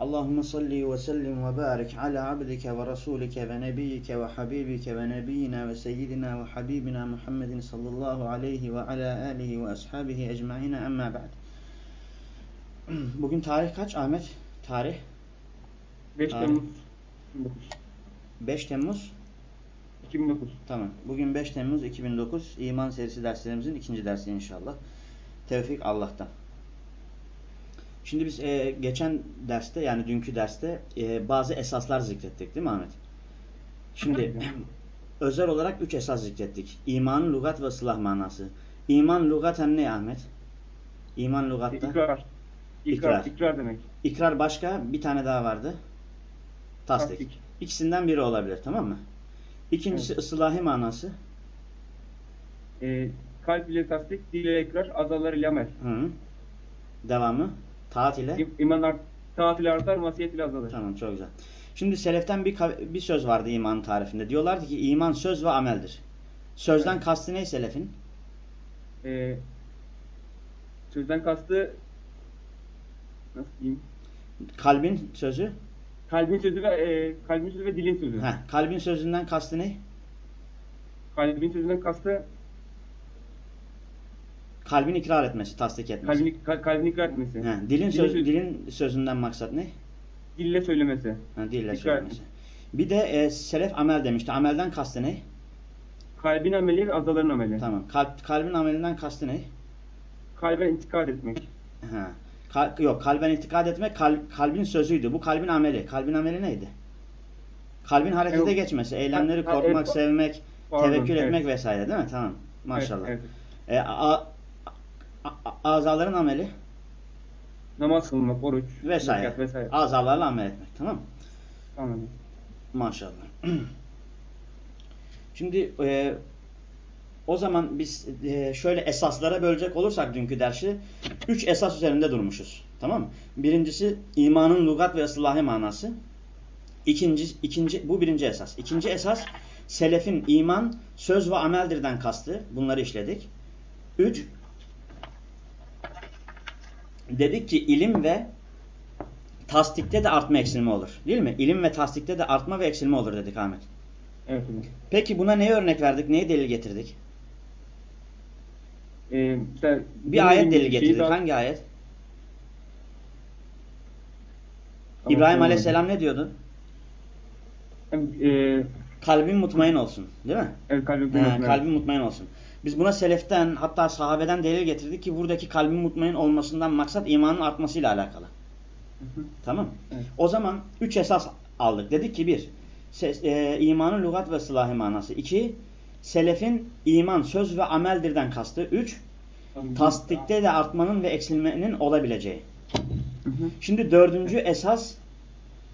Allahümme salli ve sellim ve barik ala abdike ve rasulike ve nebiyike ve habibike ve nebiyina ve seyyidina ve habibina Muhammedin sallallahu aleyhi ve ala alihi ve ashabihi ecmaine emma ba'd. Bugün tarih kaç Ahmet? Tarih? 5 Temmuz. 5 Temmuz? 2009. Tamam. Bugün 5 Temmuz 2009 İman serisi derslerimizin ikinci dersi inşallah. Tevfik Allah'tan. Şimdi biz e, geçen derste yani dünkü derste e, bazı esaslar zikrettik değil mi Ahmet? Şimdi özel olarak üç esas zikrettik. İman, lugat ve ıslah manası. İman lugaten ne Ahmet? İman lugatta. İkrar. İkrar. İkrar. İkrar demek. İkrar başka bir tane daha vardı. Tasdik. Tasdik. İkisinden biri olabilir tamam mı? İkincisi ıslahi manası. Ee, kalp ile tasdik, dil ile ikrar, azalar ile amel. Hı. Devamı. Taat ile. İm- İman art, taat ile artar, masiyet ile azalır. Tamam çok güzel. Şimdi seleften bir, bir söz vardı iman tarifinde. Diyorlardı ki iman söz ve ameldir. Sözden Evet. kastı ne selefin? Ee, sözden kastı nasıl diyeyim? Kalbin sözü. Kalbin sözü ve e, kalbin sözü ve dilin sözü. Heh, kalbin sözünden kastı ne? Kalbin sözünden kastı Kalbin ikrar etmesi, tasdik etmesi. kalbin, kal- kalbin ikrar etmesi. Heh, dilin, Dilin söz, dilin sözünden maksat ne? Dille söylemesi. Ha, dille İkrar söylemesi. Bir de e, selef amel demişti. Amelden kastı ne? Kalbin ameli azaların ameli. Tamam. Kalp, kalbin amelinden kastı ne? Kalbe intikad etmek. Ha. Kal- yok kalben itikad etmek kal- kalbin sözüydü. Bu kalbin ameli. Kalbin ameli neydi? Kalbin harekete Yok. geçmesi, eylemleri Ha, ha, korkmak, evet. sevmek, Pardon, tevekkül evet. etmek vesaire değil mi? Tamam. Maşallah. Evet, evet. E, a- azaların ameli Namaz kılmak, oruç, vesaire. zekat vesaire. Azalarla amel etmek. Tamam Anladım. Maşallah. Şimdi e, o zaman biz e, şöyle esaslara bölecek olursak dünkü dersi üç esas üzerinde durmuşuz. Tamam mı? Birincisi imanın lugat ve ıslahi manası. İkinci, ikinci, bu birinci esas. İkinci esas selefin iman, söz ve ameldirden kastı. Bunları işledik. Üç, dedik ki ilim ve tasdikte de artma eksilme olur. Değil mi? İlim ve tasdikte de artma ve eksilme olur dedik Ahmet. Evet hocam. Peki buna neye örnek verdik? Neyi delil getirdik? Ee, işte Bir ayet delil şeyi getirdik. daha- Hangi ayet? Tamam, İbrahim tamam. Aleyhisselam ne diyordu? Ee, Kalbin mutmain olsun. Değil mi? evet Ha, kıymetli. kalbin mutmain olsun. Biz buna seleften hatta sahabeden delil getirdik ki buradaki kalbin mutmain olmasından maksat imanın artmasıyla alakalı. Hı hı. Tamam Evet. O zaman üç esas aldık. Dedik ki bir, ses, e, imanın lügat ve sılahi manası. İki, selefin iman, söz ve ameldirden kastı. Üç, tasdikte de artmanın ve eksilmenin olabileceği. Hı hı. Şimdi dördüncü esas,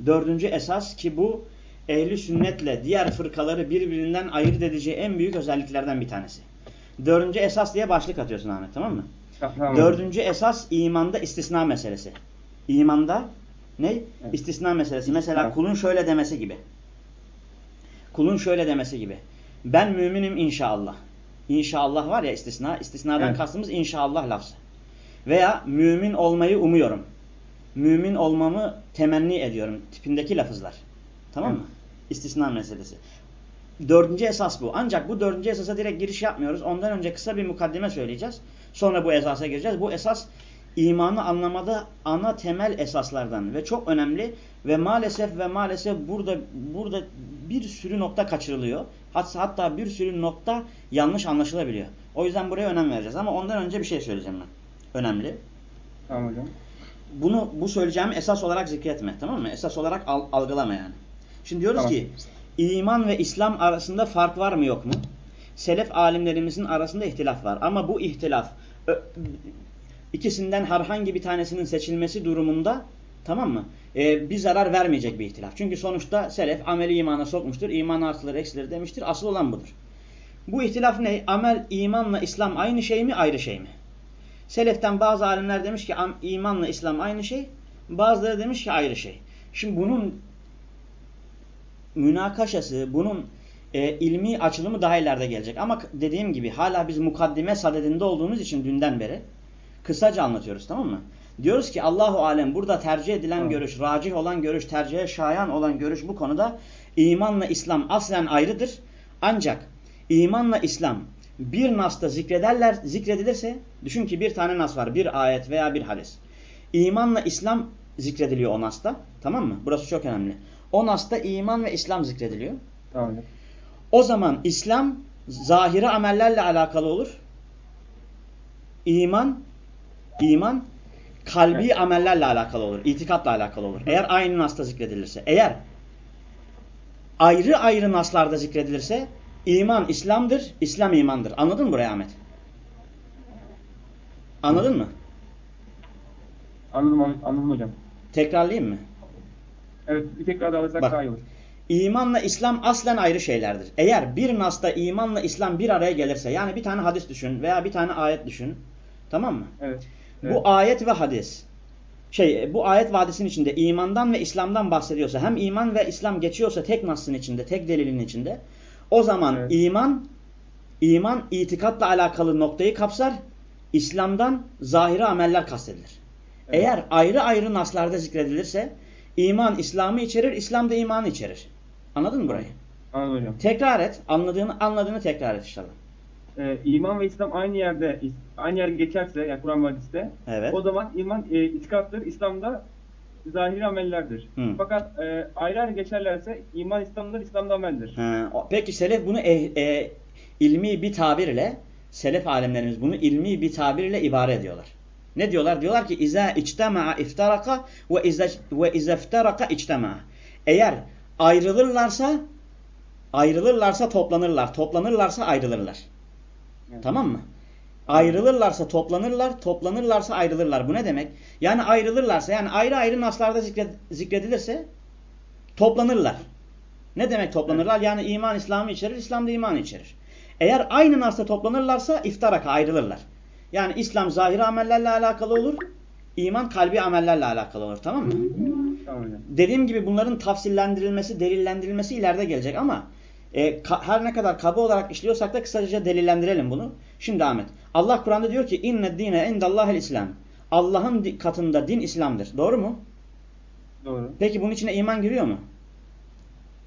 dördüncü esas ki bu ehli sünnetle diğer fırkaları birbirinden ayırt edeceği en büyük özelliklerden bir tanesi. Dördüncü esas diye başlık atıyorsun Ahmet tamam mı? Tamam. Dördüncü esas imanda istisna meselesi. İmanda ne? İstisna meselesi. Mesela İstisna. kulun şöyle demesi gibi. Kulun şöyle demesi gibi. Ben müminim inşallah. İnşallah var ya istisna. İstisnadan Evet. kastımız inşallah lafzı. Veya mümin olmayı umuyorum. Mümin olmamı temenni ediyorum. Tipindeki lafızlar. Tamam mı? İstisna meselesi. Dördüncü esas bu. Ancak bu dördüncü esasa direkt giriş yapmıyoruz. Ondan önce kısa bir mukaddime söyleyeceğiz. Sonra bu esasa gireceğiz. Bu esas imanı anlamada ana temel esaslardan ve çok önemli ve maalesef ve maalesef burada burada bir sürü nokta kaçırılıyor. Hatta, hatta bir sürü nokta yanlış anlaşılabiliyor. O yüzden buraya önem vereceğiz. Ama ondan önce bir şey söyleyeceğim ben. Önemli. Tamam hocam. Bunu bu söyleyeceğimi esas olarak zikretme. Tamam mı? Esas olarak al- algılama yani. Şimdi diyoruz Tamam. ki iman ve İslam arasında fark var mı yok mu? Selef alimlerimizin arasında ihtilaf var. Ama bu ihtilaf ikisinden herhangi bir tanesinin seçilmesi durumunda tamam mı? Ee, bir zarar vermeyecek bir ihtilaf. Çünkü sonuçta selef ameli imana sokmuştur. İman artıları eksileri demiştir. Asıl olan budur. Bu ihtilaf ne? Amel, imanla İslam aynı şey mi, ayrı şey mi? Seleften bazı alimler demiş ki imanla İslam aynı şey. Bazıları demiş ki ayrı şey. Şimdi bunun münakaşası, bunun e, ilmi açılımı daha ileride gelecek. Ama dediğim gibi hala biz mukaddime sadedinde olduğumuz için dünden beri kısaca anlatıyoruz tamam mı? Diyoruz ki Allahu alem burada tercih edilen evet. görüş, racih olan görüş, tercihe şayan olan görüş bu konuda imanla İslam aslen ayrıdır. Ancak imanla İslam bir nasta zikrederler, zikredilirse düşün ki bir tane nas var, bir ayet veya bir hadis. İmanla İslam zikrediliyor o nasta. Tamam mı? Burası çok önemli. O nasta iman ve İslam zikrediliyor. Tamam. O zaman İslam zahiri amellerle alakalı olur. İman iman kalbi evet. amellerle alakalı olur. İtikatla alakalı olur. Eğer aynı nasta zikredilirse. Eğer ayrı ayrı naslarda zikredilirse iman İslam'dır, İslam imandır. Anladın mı buraya Ahmet? Anladın mı? Anladım, anladım hocam. Tekrarlayayım mı? Evet, tekrar daha alırsak daha iyi olur. İmanla İslam aslen ayrı şeylerdir. Eğer bir nasta imanla İslam bir araya gelirse, yani bir tane hadis düşün veya bir tane ayet düşün. Tamam mı? Evet. evet. Bu ayet ve hadis. Şey, bu ayet vadisinin içinde imandan ve İslam'dan bahsediyorsa, hem iman ve İslam geçiyorsa tek nasın içinde, tek delilin içinde, o zaman evet. iman iman itikatla alakalı noktayı kapsar. İslam'dan zahiri ameller kastedilir. Evet. Eğer ayrı ayrı naslarda zikredilirse iman İslam'ı içerir, İslam da imanı içerir. Anladın mı burayı? Anladım hocam. Tekrar et. Anladığını anladığını tekrar et inşallah. Ee, iman ve İslam aynı yerde aynı yerde geçerse yani Kur'an ve hadiste evet. o zaman iman e, itikattır, İslam'da zahiri amellerdir. Hı. Fakat e, ayrı ayrı geçerlerse iman İslam'dır, İslam'da ameldir. Ha, peki selef bunu e, e, ilmi bir tabirle selef alemlerimiz bunu ilmi bir tabirle ibare ediyorlar. Ne diyorlar? Diyorlar ki iza içtema'a iftaraka ve iza ve iza iftaraka içtema'a. Eğer ayrılırlarsa ayrılırlarsa toplanırlar. Toplanırlarsa ayrılırlar. Evet. Tamam mı? Ayrılırlarsa toplanırlar, toplanırlarsa ayrılırlar. Bu ne demek? Yani ayrılırlarsa yani ayrı ayrı naslarda zikred, zikredilirse toplanırlar. Ne demek toplanırlar? Yani iman İslam'ı içerir, İslam da imanı içerir. Eğer aynı nasla toplanırlarsa iftaraka ayrılırlar. Yani İslam zahiri amellerle alakalı olur, iman kalbi amellerle alakalı olur. Tamam mı? Dediğim gibi bunların tafsillendirilmesi, delillendirilmesi ileride gelecek ama e, her ne kadar kaba olarak işliyorsak da kısaca delillendirelim bunu. Şimdi Ahmet. Allah Kur'an'da diyor ki inne dine indallahil İslam. Allah'ın katında din İslam'dır. Doğru mu? Doğru. Peki bunun içine iman giriyor mu?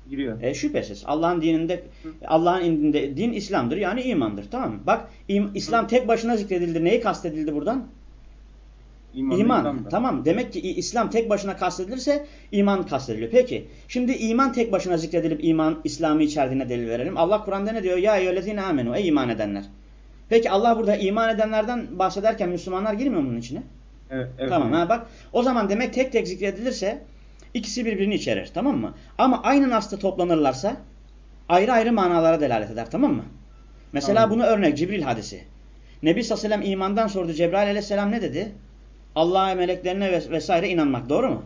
Giriyor. E, şüphesiz. Allah'ın dininde Allah'ın indinde din İslam'dır yani imandır. Tamam mı? Bak im, İslam Hı. tek başına zikredildi. Neyi kastedildi buradan? İman. iman. Tamam. Demek ki İslam tek başına kastedilirse iman kastediliyor. Peki. Şimdi iman tek başına zikredilip iman İslam'ı içerdiğine delil verelim. Allah Kur'an'da ne diyor? Ya eyyühellezine amenu. Ey iman edenler. Peki Allah burada iman edenlerden bahsederken Müslümanlar girmiyor bunun içine? Evet. evet tamam. Ha, bak. O zaman demek tek tek zikredilirse ikisi birbirini içerir. Tamam mı? Ama aynı nas'ta toplanırlarsa ayrı ayrı manalara delalet eder. Tamam mı? Mesela tamam. bunu örnek Cibril hadisi. Nebi sallallahu aleyhi ve sellem imandan sordu. Cebrail aleyhisselam ne dedi? Allah'a meleklerine ves vesaire inanmak. Doğru mu?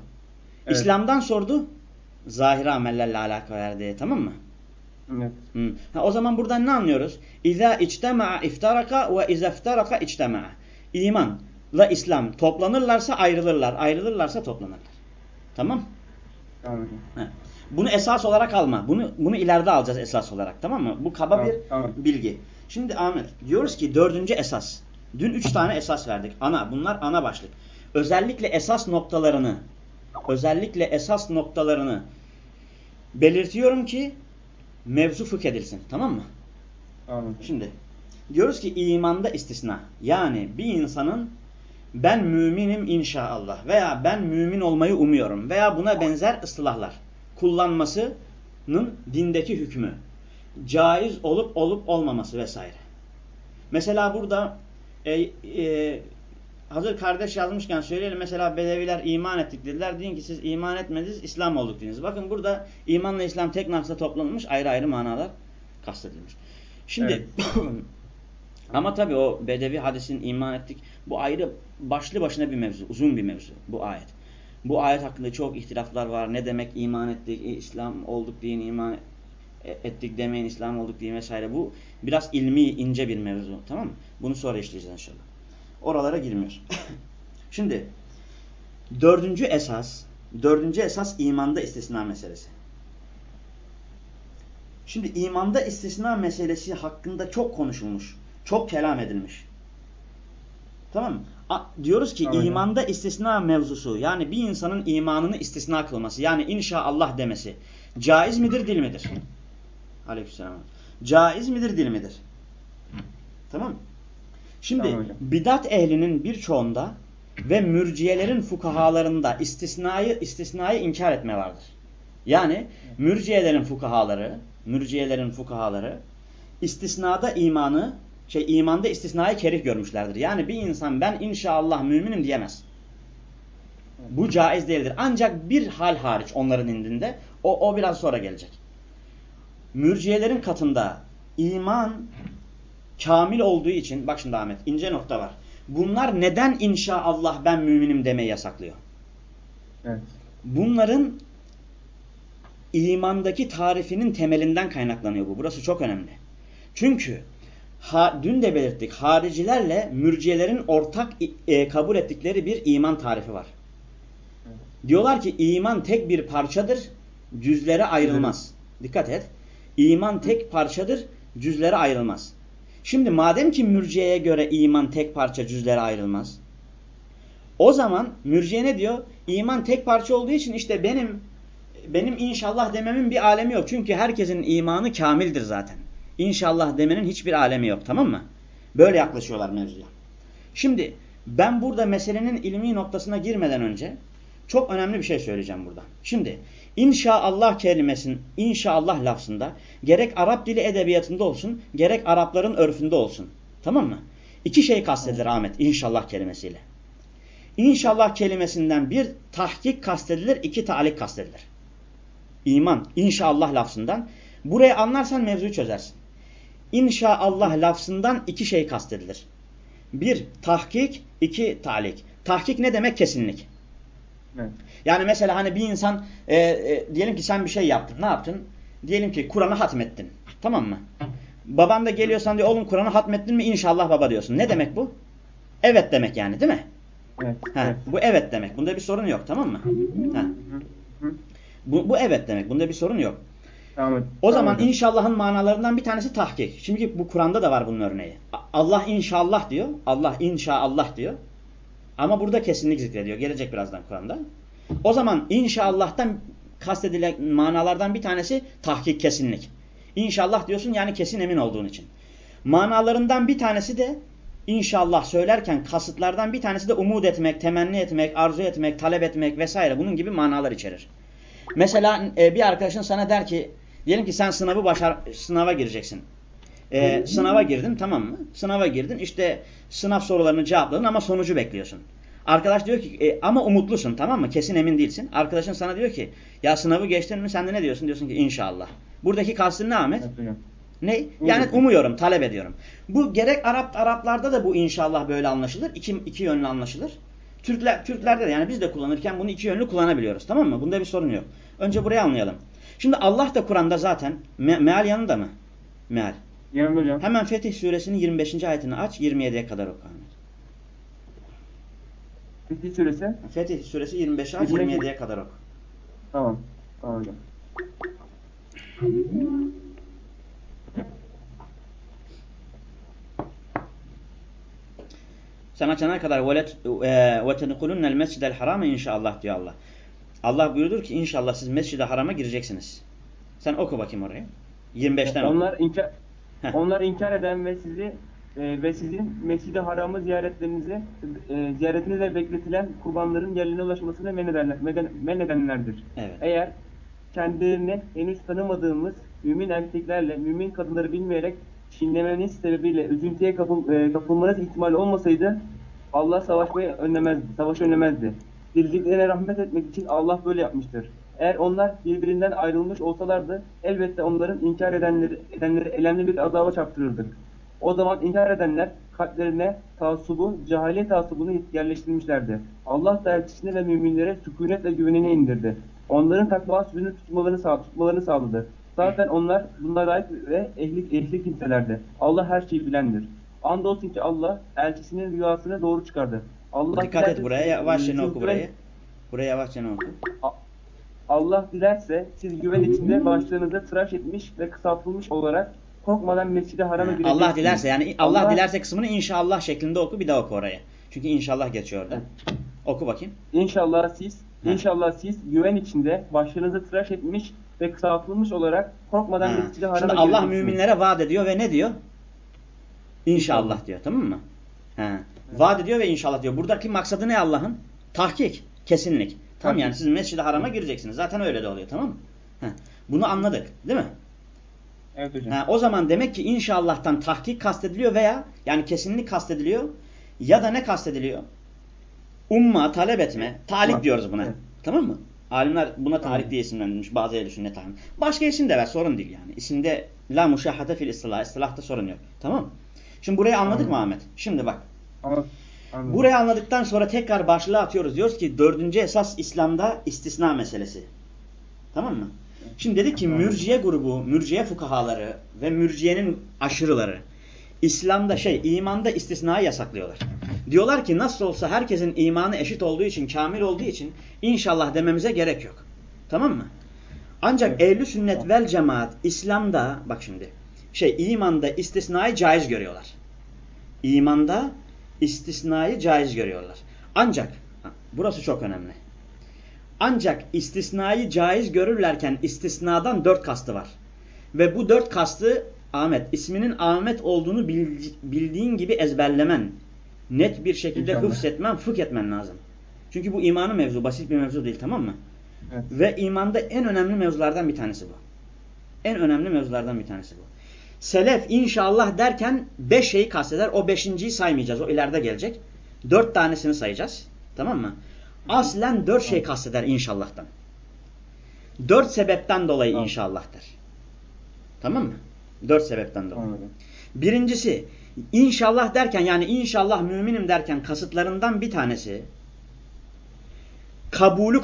Evet. İslam'dan sordu. Zahiri amellerle alakalı verdi. Tamam mı? Evet. Hmm. Ha, o zaman buradan ne anlıyoruz? İza içtema'a iftaraka ve iza iftaraka içtema'a. İmanla İslam toplanırlarsa ayrılırlar. Ayrılırlarsa toplanırlar. Tamam? Tamam. Bunu esas olarak alma. Bunu bunu ileride alacağız esas olarak. Tamam mı? Bu kaba tamam, bir tamam. bilgi. Şimdi Ahmet diyoruz ki dördüncü esas. Dün üç tane esas verdik. Ana. Bunlar ana başlık. Özellikle esas noktalarını özellikle esas noktalarını belirtiyorum ki mevzu fıkh edilsin. Tamam mı? Anladım. Şimdi diyoruz ki imanda istisna. Yani bir insanın ben müminim inşallah veya ben mümin olmayı umuyorum veya buna benzer ıslahlar kullanmasının dindeki hükmü caiz olup olup olmaması vesaire. Mesela burada e, e, hazır kardeş yazmışken söyleyelim. Mesela Bedeviler iman ettik dediler. Deyin ki siz iman etmediniz, İslam olduk dediniz. Bakın burada imanla İslam tek naksa toplanmış ayrı ayrı manalar kastedilmiş. Şimdi evet. ama tabii o Bedevi hadisin iman ettik. Bu ayrı başlı başına bir mevzu. Uzun bir mevzu bu ayet. Bu ayet hakkında çok ihtilaflar var. Ne demek iman ettik, İslam olduk diye iman ettik demeyin İslam olduk diye vesaire. Bu biraz ilmi ince bir mevzu tamam mı? Bunu sonra işleyeceğiz inşallah. Oralara girmiyoruz. Şimdi dördüncü esas dördüncü esas imanda istisna meselesi. Şimdi imanda istisna meselesi hakkında çok konuşulmuş. Çok kelam edilmiş. Tamam mı? A diyoruz ki Aynen. imanda istisna mevzusu yani bir insanın imanını istisna kılması yani inşaallah demesi caiz midir dil midir? Aleykümselam. Caiz midir dil midir? Tamam Şimdi tamam bidat ehlinin birçoğunda ve mürciyelerin fukahalarında istisnayı istisnayı inkar etme vardır. Yani mürciyelerin fukahaları, mürciyelerin fukahaları istisnada imanı şey imanda istisnayı kerih görmüşlerdir. Yani bir insan ben inşallah müminim diyemez. Bu caiz değildir. Ancak bir hal hariç onların indinde o, o biraz sonra gelecek. Mürciyelerin katında iman kamil olduğu için bak şimdi Ahmet ince nokta var. Bunlar neden inşallah ben müminim demeyi yasaklıyor? Evet. Bunların imandaki tarifinin temelinden kaynaklanıyor bu. Burası çok önemli. Çünkü ha, dün de belirttik haricilerle mürciyelerin ortak e, kabul ettikleri bir iman tarifi var. Diyorlar ki iman tek bir parçadır, cüzlere ayrılmaz. Evet. Dikkat et. İman tek parçadır, cüzlere ayrılmaz. Şimdi madem ki mürciyeye göre iman tek parça, cüzlere ayrılmaz. O zaman mürciye ne diyor? İman tek parça olduğu için işte benim benim inşallah dememin bir alemi yok. Çünkü herkesin imanı kamildir zaten. İnşallah demenin hiçbir alemi yok tamam mı? Böyle yaklaşıyorlar mevzuya. Şimdi ben burada meselenin ilmi noktasına girmeden önce çok önemli bir şey söyleyeceğim burada. Şimdi inşaallah kelimesinin inşallah lafzında gerek Arap dili edebiyatında olsun gerek Arapların örfünde olsun. Tamam mı? İki şey kastedilir Ahmet inşallah kelimesiyle. İnşallah kelimesinden bir tahkik kastedilir, iki talik kastedilir. İman, inşallah lafzından. Burayı anlarsan mevzuyu çözersin. İnşaallah lafzından iki şey kastedilir. Bir, tahkik, iki, talik. Tahkik ne demek? Kesinlik. Evet. Yani mesela hani bir insan e, e, diyelim ki sen bir şey yaptın. Ne yaptın? Diyelim ki Kur'an'ı hatmettin. Tamam mı? Baban da geliyorsan diyor oğlum Kur'an'ı hatmettin mi? İnşallah baba diyorsun. Ne demek bu? Evet demek yani değil mi? Evet. Ha, evet. Bu evet demek. Bunda bir sorun yok tamam mı? Ha. Bu, bu evet demek. Bunda bir sorun yok. Tamam. O zaman tamam. inşallahın manalarından bir tanesi tahkik. Şimdi bu Kur'an'da da var bunun örneği. Allah inşallah diyor. Allah inşallah diyor. Ama burada kesinlik zikrediyor. Gelecek birazdan Kur'an'da. O zaman inşallah'tan kastedilen manalardan bir tanesi tahkik kesinlik. İnşallah diyorsun yani kesin emin olduğun için. Manalarından bir tanesi de inşallah söylerken kasıtlardan bir tanesi de umut etmek, temenni etmek, arzu etmek, talep etmek vesaire bunun gibi manalar içerir. Mesela e, bir arkadaşın sana der ki diyelim ki sen sınavı başar sınava gireceksin. E, sınava girdin tamam mı? Sınava girdin işte sınav sorularını cevapladın ama sonucu bekliyorsun. Arkadaş diyor ki e, ama umutlusun tamam mı? Kesin emin değilsin. Arkadaşın sana diyor ki ya sınavı geçtin mi sen de ne diyorsun? Diyorsun ki inşallah. Buradaki kastın ne Ahmet? Ne? Yani umuyorum, talep ediyorum. Bu gerek Arap Araplarda da bu inşallah böyle anlaşılır. İki, iki yönlü anlaşılır. Türkler Türklerde de yani biz de kullanırken bunu iki yönlü kullanabiliyoruz. Tamam mı? Bunda bir sorun yok. Önce burayı anlayalım. Şimdi Allah da Kur'an'da zaten me meal yanında mı? Meal. Yanımda hocam. Hemen Fetih suresinin 25. ayetini aç 27'ye kadar oku. Fetih suresi? Fetih suresi 25 aç 27'ye kadar oku. Tamam. Tamam hocam. Sen açana kadar وَتَنْقُلُنَّ الْمَسْجِدَ الْحَرَامَ inşallah diyor Allah. Allah buyurdur ki inşallah siz mescid-i harama gireceksiniz. Sen oku bakayım oraya. 25'ten onlar oku. Inkar, onlar inkar eden ve sizi e, ve sizin mescid-i haramı ziyaretlerinizi e, ziyaretinize bekletilen kurbanların yerine ulaşmasını men, edenler, men edenlerdir. Evet. Eğer kendilerini henüz tanımadığımız mümin erkeklerle mümin kadınları bilmeyerek çiğnemeniz sebebiyle üzüntüye kapıl, e, kapılmanız ihtimali olmasaydı Allah savaşmayı önlemezdi, savaşı önlemezdi. Dirdiklerine rahmet etmek için Allah böyle yapmıştır. Eğer onlar birbirinden ayrılmış olsalardı elbette onların inkar edenleri, edenleri elemli bir azaba çarptırırdık. O zaman inkar edenler kalplerine taassubu, cahiliye taassubunu yerleştirmişlerdi. Allah da ve müminlere sükunet ve güvenini indirdi. Onların takva sübünü tutmalarını, sağ, tutmalarını sağladı. Zaten onlar bunlara layık ve ehli, ehli kimselerdir. Allah her şeyi bilendir. Andolsun ki Allah elçisinin rüyasını doğru çıkardı. Allah Dikkat et buraya yavaşça oku güven- burayı. Buraya yavaşça oku. Allah dilerse siz güven içinde başlarınızı tıraş etmiş ve kısaltılmış olarak korkmadan mescide harama gireceksiniz. Allah dilerse yani Allah, dilerse kısmını inşallah şeklinde oku bir daha oku oraya. Çünkü inşallah geçiyor orada. Oku bakayım. İnşallah siz, Ha. inşallah siz güven içinde başlarınızı tıraş etmiş ve kısaltılmış olarak korkmadan mescide harama Şimdi Allah müminlere vaat ediyor ve ne diyor? İnşallah diyor tamam mı? Ha. Vaat ediyor ve inşallah diyor. Buradaki maksadı ne Allah'ın? Tahkik, kesinlik. Tamam yani siz mescid harama gireceksiniz. Zaten öyle de oluyor tamam mı? Ha. Bunu anladık değil mi? Evet hocam. Ha, o zaman demek ki inşallah'tan tahkik kastediliyor veya yani kesinlik kastediliyor ya da ne kastediliyor? Umma, talep etme. Talik Umma. diyoruz buna. Evet. Tamam mı? Alimler buna Tamam. diye isimlendirmiş. Bazı ehl sünnet alim. Başka isim de ver sorun değil yani. İsimde la muşahhate fil istilah. İstilahta sorun yok. Tamam mı? Şimdi burayı anladık mı Ahmet? Şimdi bak. Anladım. Burayı anladıktan sonra tekrar başlığa atıyoruz. Diyoruz ki dördüncü esas İslam'da istisna meselesi. Tamam mı? Şimdi dedik ki mürciye grubu, mürciye fukahaları ve mürciyenin aşırıları İslam'da şey, imanda istisnayı yasaklıyorlar. Diyorlar ki nasıl olsa herkesin imanı eşit olduğu için, kamil olduğu için inşallah dememize gerek yok. Tamam mı? Ancak Evet. ehli sünnet vel cemaat İslam'da bak şimdi şey imanda istisnayı caiz görüyorlar. İmanda istisnayı caiz görüyorlar. Ancak burası çok önemli. Ancak istisnayı caiz görürlerken istisnadan dört kastı var. Ve bu dört kastı Ahmet, isminin Ahmet olduğunu bil- bildiğin gibi ezberlemen, net bir şekilde İnşallah. hıfzetmen, fıkh etmen lazım. Çünkü bu imanın mevzu, basit bir mevzu değil tamam mı? Evet. Ve imanda en önemli mevzulardan bir tanesi bu. En önemli mevzulardan bir tanesi bu. Selef inşallah derken beş şeyi kasteder. O beşinciyi saymayacağız. O ileride gelecek. Dört tanesini sayacağız. Tamam mı? Aslen dört şey kasteder inşallah'tan. Dört sebepten dolayı Tamam. inşallah'tır. Tamam mı? Dört sebepten dolayı. Anladım. Birincisi inşallah derken yani inşallah müminim derken kasıtlarından bir tanesi kabulü